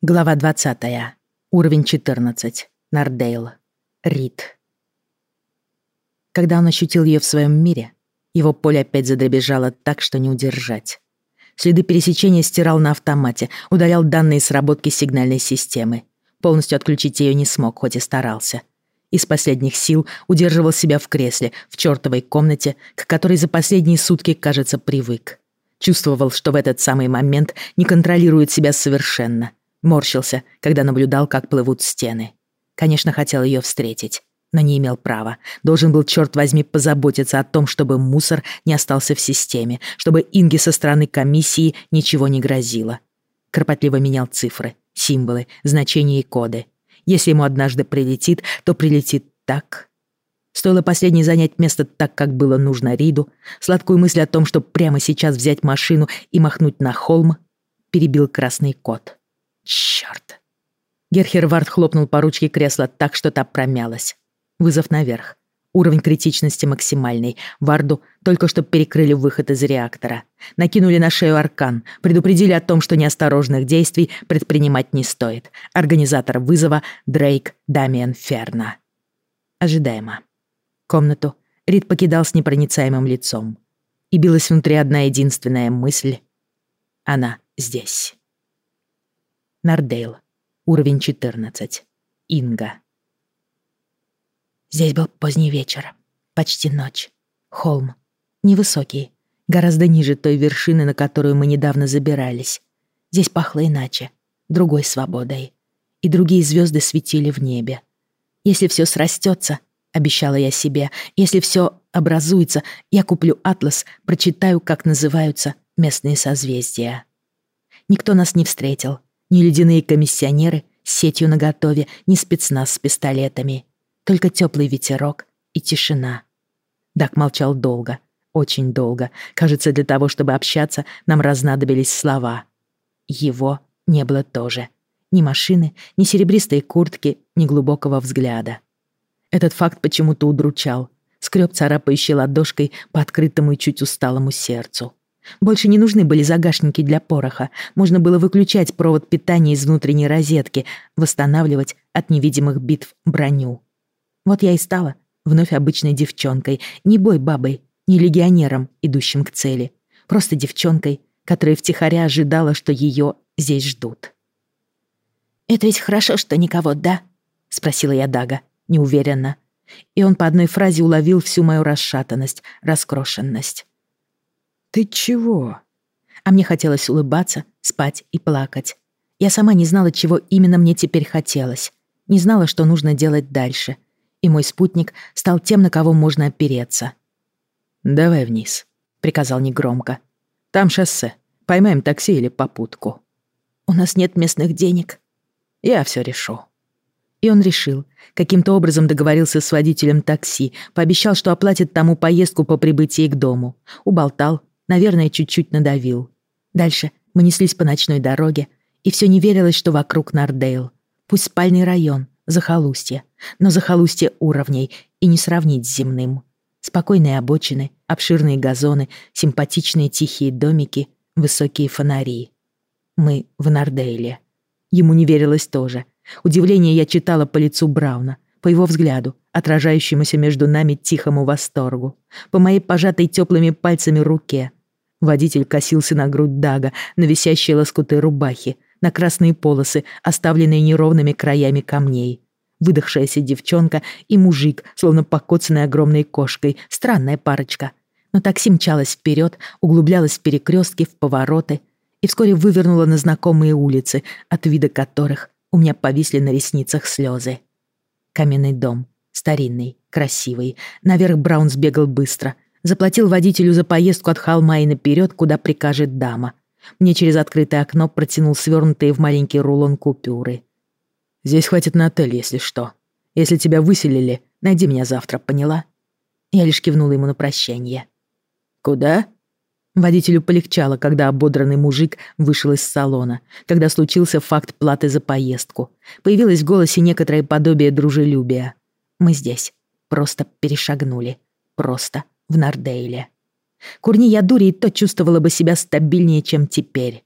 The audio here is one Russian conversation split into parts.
Глава 20. Уровень 14. Нардейл. Рид. Когда он ощутил ее в своем мире, его поле опять задребезжало так, что не удержать. Следы пересечения стирал на автомате, удалял данные сработки сигнальной системы. Полностью отключить ее не смог, хоть и старался. Из последних сил удерживал себя в кресле, в чертовой комнате, к которой за последние сутки, кажется, привык. Чувствовал, что в этот самый момент не контролирует себя совершенно Морщился, когда наблюдал, как плывут стены. Конечно, хотел ее встретить, но не имел права. Должен был, черт возьми, позаботиться о том, чтобы мусор не остался в системе, чтобы Инге со стороны комиссии ничего не грозило. Кропотливо менял цифры, символы, значения и коды. Если ему однажды прилетит, то прилетит так. Стоило последней занять место так, как было нужно Риду, сладкую мысль о том, чтобы прямо сейчас взять машину и махнуть на холм, перебил красный кот. Чёрт. Герхервард хлопнул по ручке кресла так, что та промялась. Вызов наверх. Уровень критичности максимальный. Варду только что перекрыли выход из реактора. Накинули на шею аркан. Предупредили о том, что неосторожных действий предпринимать не стоит. Организатор вызова — Дрейк Дамиан Ферна. Ожидаемо. Комнату Рид покидал с непроницаемым лицом. И билась внутри одна единственная мысль. Она здесь. Нардейл. Уровень 14. Инга. Здесь был поздний вечер. Почти ночь. Холм. Невысокий. Гораздо ниже той вершины, на которую мы недавно забирались. Здесь пахло иначе. Другой свободой. И другие звезды светили в небе. Если все срастется, обещала я себе, если все образуется, я куплю атлас, прочитаю, как называются местные созвездия. Никто нас не встретил, ни ледяные комиссионеры с сетью наготове, ни спецназ с пистолетами. Только теплый ветерок и тишина. Дак молчал долго, очень долго. Кажется, для того, чтобы общаться, нам разнадобились слова. Его не было тоже. Ни машины, ни серебристой куртки, ни глубокого взгляда. Этот факт почему-то удручал. Скреб царапающей ладошкой по открытому и чуть усталому сердцу. Больше не нужны были загашники для пороха. Можно было выключать провод питания из внутренней розетки, восстанавливать от невидимых битв броню. Вот я и стала вновь обычной девчонкой, не бой бабой, не легионером, идущим к цели. Просто девчонкой, которая втихаря ожидала, что ее здесь ждут. «Это ведь хорошо, что никого, да?» — спросила я Дага, неуверенно. И он по одной фразе уловил всю мою расшатанность, раскрошенность. «Ты чего?» А мне хотелось улыбаться, спать и плакать. Я сама не знала, чего именно мне теперь хотелось. Не знала, что нужно делать дальше. И мой спутник стал тем, на кого можно опереться. «Давай вниз», — приказал негромко. «Там шоссе. Поймаем такси или попутку». «У нас нет местных денег». «Я все решу». И он решил. Каким-то образом договорился с водителем такси, пообещал, что оплатит тому поездку по прибытии к дому. Уболтал, Наверное, чуть-чуть надавил. Дальше мы неслись по ночной дороге, и все не верилось, что вокруг Нардейл. Пусть спальный район, захолустье, но захолустье уровней и не сравнить с земным. Спокойные обочины, обширные газоны, симпатичные тихие домики, высокие фонари. Мы в Нардейле. Ему не верилось тоже. Удивление я читала по лицу Брауна, по его взгляду, отражающемуся между нами тихому восторгу, по моей пожатой теплыми пальцами руке, Водитель косился на грудь Дага, на висящие лоскуты рубахи, на красные полосы, оставленные неровными краями камней. Выдохшаяся девчонка и мужик, словно покоцанной огромной кошкой. Странная парочка. Но такси мчалось вперед, углублялось в перекрестки, в повороты и вскоре вывернуло на знакомые улицы, от вида которых у меня повисли на ресницах слезы. Каменный дом. Старинный, красивый. Наверх Браун сбегал быстро — Заплатил водителю за поездку от холма и наперед, куда прикажет дама. Мне через открытое окно протянул свернутые в маленький рулон купюры. «Здесь хватит на отель, если что. Если тебя выселили, найди меня завтра, поняла?» Я лишь кивнула ему на прощание. «Куда?» Водителю полегчало, когда ободранный мужик вышел из салона, когда случился факт платы за поездку. Появилось в голосе некоторое подобие дружелюбия. Мы здесь. Просто перешагнули. Просто в Нардейле. Курни я дури и то чувствовала бы себя стабильнее, чем теперь.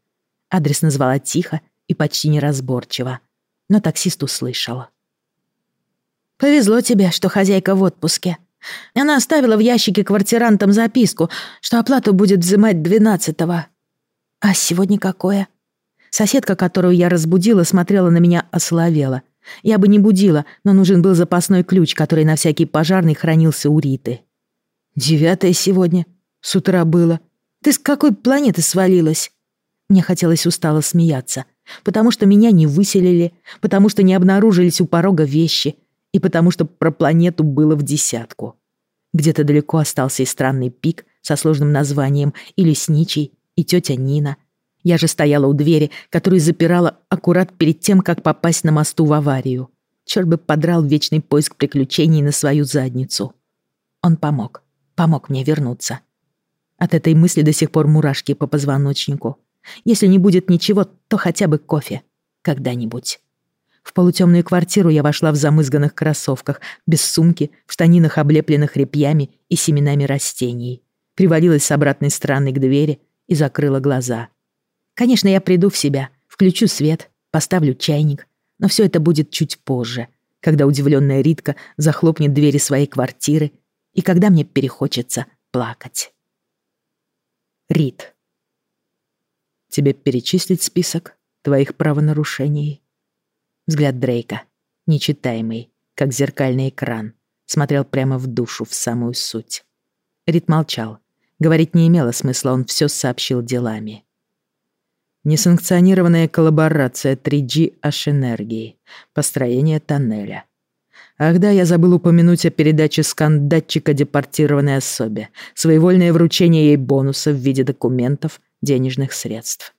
Адрес назвала тихо и почти неразборчиво, но таксист услышал. «Повезло тебе, что хозяйка в отпуске. Она оставила в ящике квартирантам записку, что оплату будет взимать двенадцатого. А сегодня какое?» Соседка, которую я разбудила, смотрела на меня ословела. Я бы не будила, но нужен был запасной ключ, который на всякий пожарный хранился у Риты. «Девятое сегодня. С утра было. Ты с какой планеты свалилась?» Мне хотелось устало смеяться, потому что меня не выселили, потому что не обнаружились у порога вещи и потому что про планету было в десятку. Где-то далеко остался и странный пик со сложным названием, и лесничий, и тетя Нина, я же стояла у двери, которую запирала аккурат перед тем, как попасть на мосту в аварию. Чёрт бы подрал вечный поиск приключений на свою задницу. Он помог. Помог мне вернуться. От этой мысли до сих пор мурашки по позвоночнику. Если не будет ничего, то хотя бы кофе. Когда-нибудь. В полутемную квартиру я вошла в замызганных кроссовках, без сумки, в штанинах, облепленных репьями и семенами растений. Привалилась с обратной стороны к двери и закрыла глаза. Конечно, я приду в себя, включу свет, поставлю чайник, но все это будет чуть позже, когда удивленная Ритка захлопнет двери своей квартиры и когда мне перехочется плакать. Рит. Тебе перечислить список твоих правонарушений? Взгляд Дрейка, нечитаемый, как зеркальный экран, смотрел прямо в душу, в самую суть. Рит молчал. Говорить не имело смысла, он все сообщил делами. Несанкционированная коллаборация 3G H-энергии. Построение тоннеля. Ах да, я забыл упомянуть о передаче скан-датчика депортированной особе. Своевольное вручение ей бонуса в виде документов, денежных средств.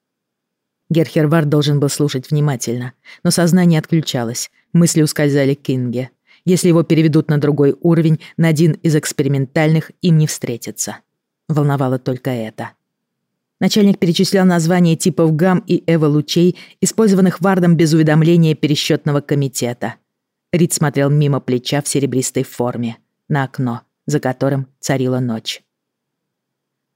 Герхервард должен был слушать внимательно, но сознание отключалось, мысли ускользали к Кинге. Если его переведут на другой уровень, на один из экспериментальных им не встретится. Волновало только это. Начальник перечислял названия типов гамм и эво-лучей, использованных Вардом без уведомления пересчетного комитета. Рид смотрел мимо плеча в серебристой форме, на окно, за которым царила ночь.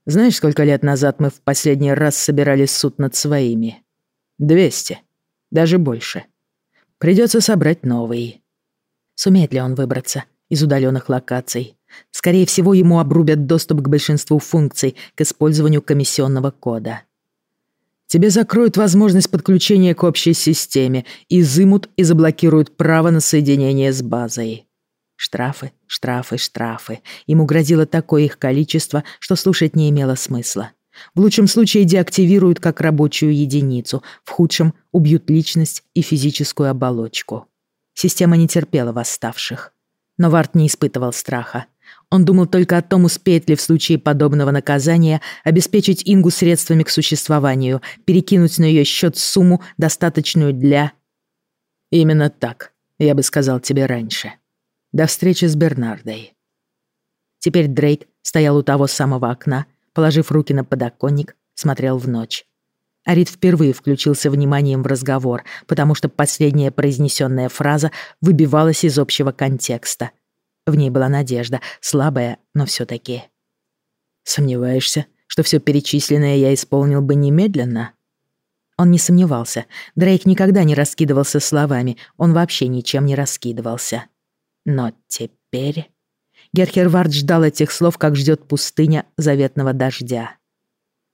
«Знаешь, сколько лет назад мы в последний раз собирали суд над своими? Двести. Даже больше. Придется собрать новый». Сумеет ли он выбраться из удаленных локаций? Скорее всего, ему обрубят доступ к большинству функций к использованию комиссионного кода. Тебе закроют возможность подключения к общей системе, изымут и заблокируют право на соединение с базой. Штрафы, штрафы, штрафы. Ему грозило такое их количество, что слушать не имело смысла. В лучшем случае деактивируют как рабочую единицу, в худшем убьют личность и физическую оболочку. Система не терпела восставших. Но Варт не испытывал страха. Он думал только о том, успеет ли в случае подобного наказания обеспечить Ингу средствами к существованию, перекинуть на ее счет сумму, достаточную для... Именно так, я бы сказал тебе раньше. До встречи с Бернардой. Теперь Дрейк стоял у того самого окна, положив руки на подоконник, смотрел в ночь. Арит впервые включился вниманием в разговор, потому что последняя произнесенная фраза выбивалась из общего контекста. В ней была надежда, слабая, но все-таки. «Сомневаешься, что все перечисленное я исполнил бы немедленно?» Он не сомневался. Дрейк никогда не раскидывался словами, он вообще ничем не раскидывался. Но теперь... Герхервард ждал этих слов, как ждет пустыня заветного дождя.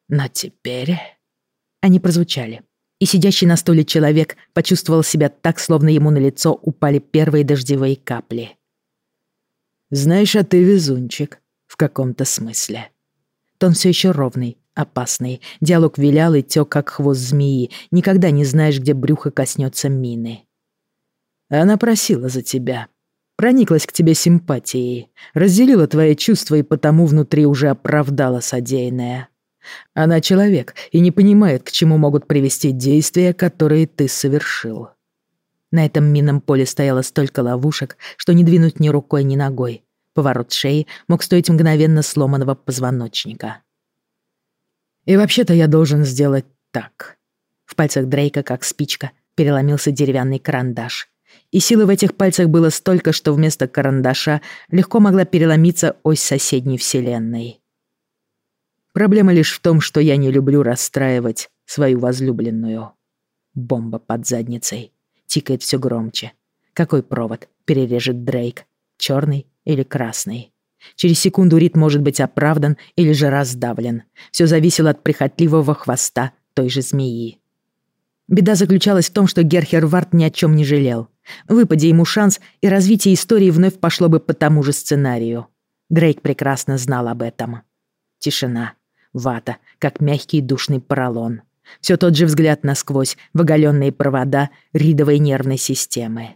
Но теперь... Они прозвучали. И сидящий на стуле человек почувствовал себя так, словно ему на лицо упали первые дождевые капли. Знаешь, а ты везунчик. В каком-то смысле. Тон все еще ровный, опасный. Диалог вилял и тек, как хвост змеи. Никогда не знаешь, где брюхо коснется мины. Она просила за тебя. Прониклась к тебе симпатией. Разделила твои чувства и потому внутри уже оправдала содеянное. Она человек и не понимает, к чему могут привести действия, которые ты совершил. На этом минном поле стояло столько ловушек, что не двинуть ни рукой, ни ногой. Поворот шеи мог стоить мгновенно сломанного позвоночника. «И вообще-то я должен сделать так». В пальцах Дрейка, как спичка, переломился деревянный карандаш. И силы в этих пальцах было столько, что вместо карандаша легко могла переломиться ось соседней вселенной. Проблема лишь в том, что я не люблю расстраивать свою возлюбленную. Бомба под задницей. Тикает все громче. Какой провод перережет Дрейк? Черный или красный? Через секунду ритм может быть оправдан или же раздавлен. Все зависело от прихотливого хвоста той же змеи. Беда заключалась в том, что Герхер Варт ни о чем не жалел. Выпади ему шанс, и развитие истории вновь пошло бы по тому же сценарию. Дрейк прекрасно знал об этом. Тишина. Вата, как мягкий душный поролон. Все тот же взгляд насквозь в провода ридовой нервной системы.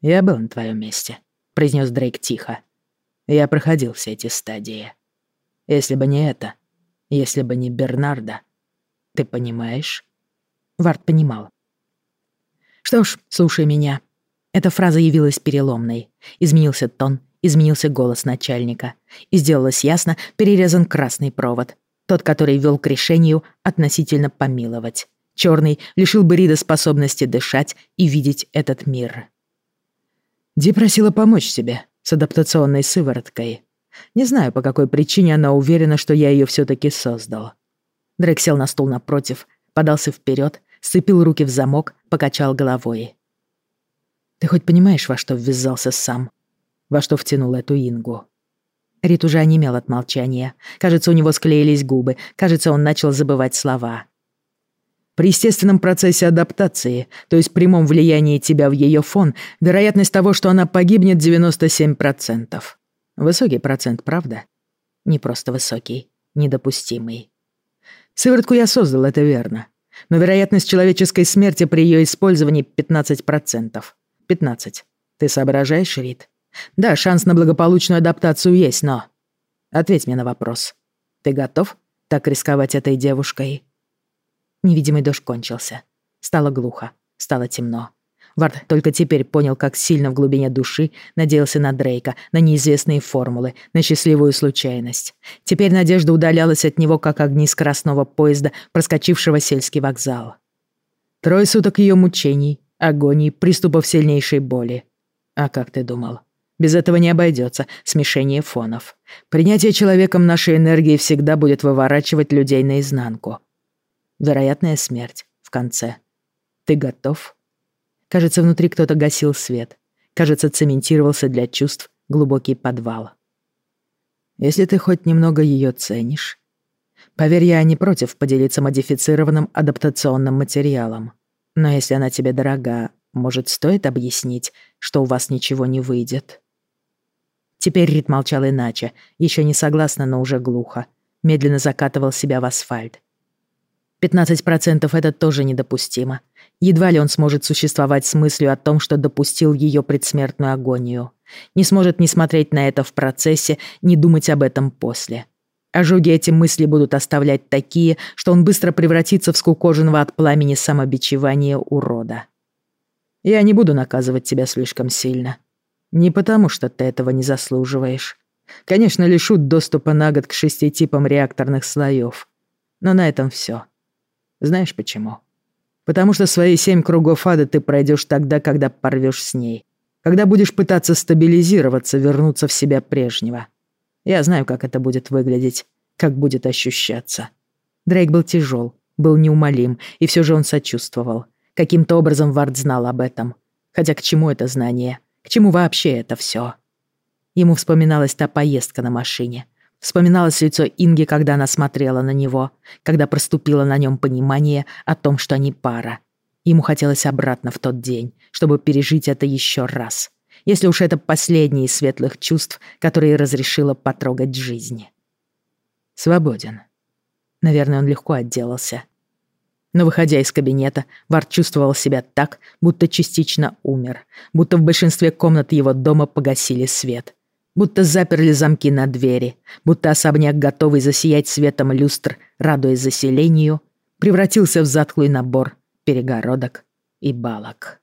«Я был на твоем месте», — произнес Дрейк тихо. «Я проходил все эти стадии. Если бы не это, если бы не Бернарда, ты понимаешь?» Вард понимал. «Что ж, слушай меня». Эта фраза явилась переломной. Изменился тон, изменился голос начальника. И сделалось ясно, перерезан красный провод. Тот, который вел к решению относительно помиловать. Черный лишил бы Рида способности дышать и видеть этот мир. Ди просила помочь себе с адаптационной сывороткой. Не знаю, по какой причине она уверена, что я ее все-таки создал. Дрейк сел на стул напротив, подался вперед, сцепил руки в замок, покачал головой. «Ты хоть понимаешь, во что ввязался сам? Во что втянул эту Ингу?» Рит уже онемел от молчания. Кажется, у него склеились губы. Кажется, он начал забывать слова. При естественном процессе адаптации, то есть прямом влиянии тебя в ее фон, вероятность того, что она погибнет, 97%. Высокий процент, правда? Не просто высокий, недопустимый. Сыворотку я создал, это верно. Но вероятность человеческой смерти при ее использовании 15%. 15. Ты соображаешь, Рид? Да, шанс на благополучную адаптацию есть, но... Ответь мне на вопрос. Ты готов так рисковать этой девушкой? Невидимый дождь кончился. Стало глухо, стало темно. Вард только теперь понял, как сильно в глубине души надеялся на Дрейка, на неизвестные формулы, на счастливую случайность. Теперь надежда удалялась от него, как огни скоростного поезда, проскочившего сельский вокзал. Трое суток ее мучений, агоний, приступов сильнейшей боли. А как ты думал? Без этого не обойдется смешение фонов. Принятие человеком нашей энергии всегда будет выворачивать людей наизнанку. Вероятная смерть в конце. Ты готов? Кажется, внутри кто-то гасил свет. Кажется, цементировался для чувств глубокий подвал. Если ты хоть немного ее ценишь... Поверь, я не против поделиться модифицированным адаптационным материалом. Но если она тебе дорога, может, стоит объяснить, что у вас ничего не выйдет?» Теперь Рид молчал иначе, еще не согласно, но уже глухо. Медленно закатывал себя в асфальт. 15% это тоже недопустимо. Едва ли он сможет существовать с мыслью о том, что допустил ее предсмертную агонию. Не сможет не смотреть на это в процессе, не думать об этом после. Ожоги эти мысли будут оставлять такие, что он быстро превратится в скукоженного от пламени самобичевания урода. Я не буду наказывать тебя слишком сильно. Не потому, что ты этого не заслуживаешь. Конечно, лишут доступа на год к шести типам реакторных слоев. Но на этом все. Знаешь почему? Потому что свои семь кругов ада ты пройдешь тогда, когда порвешь с ней. Когда будешь пытаться стабилизироваться, вернуться в себя прежнего. Я знаю, как это будет выглядеть, как будет ощущаться. Дрейк был тяжел, был неумолим, и все же он сочувствовал. Каким-то образом Вард знал об этом. Хотя к чему это знание? К чему вообще это все? Ему вспоминалась та поездка на машине — Вспоминалось лицо Инги, когда она смотрела на него, когда проступило на нем понимание о том, что они пара. Ему хотелось обратно в тот день, чтобы пережить это еще раз. Если уж это последние из светлых чувств, которые разрешило потрогать жизни. Свободен. Наверное, он легко отделался. Но, выходя из кабинета, Вард чувствовал себя так, будто частично умер, будто в большинстве комнат его дома погасили свет — Будто заперли замки на двери, будто особняк, готовый засиять светом люстр, радуясь заселению, превратился в затхлый набор перегородок и балок.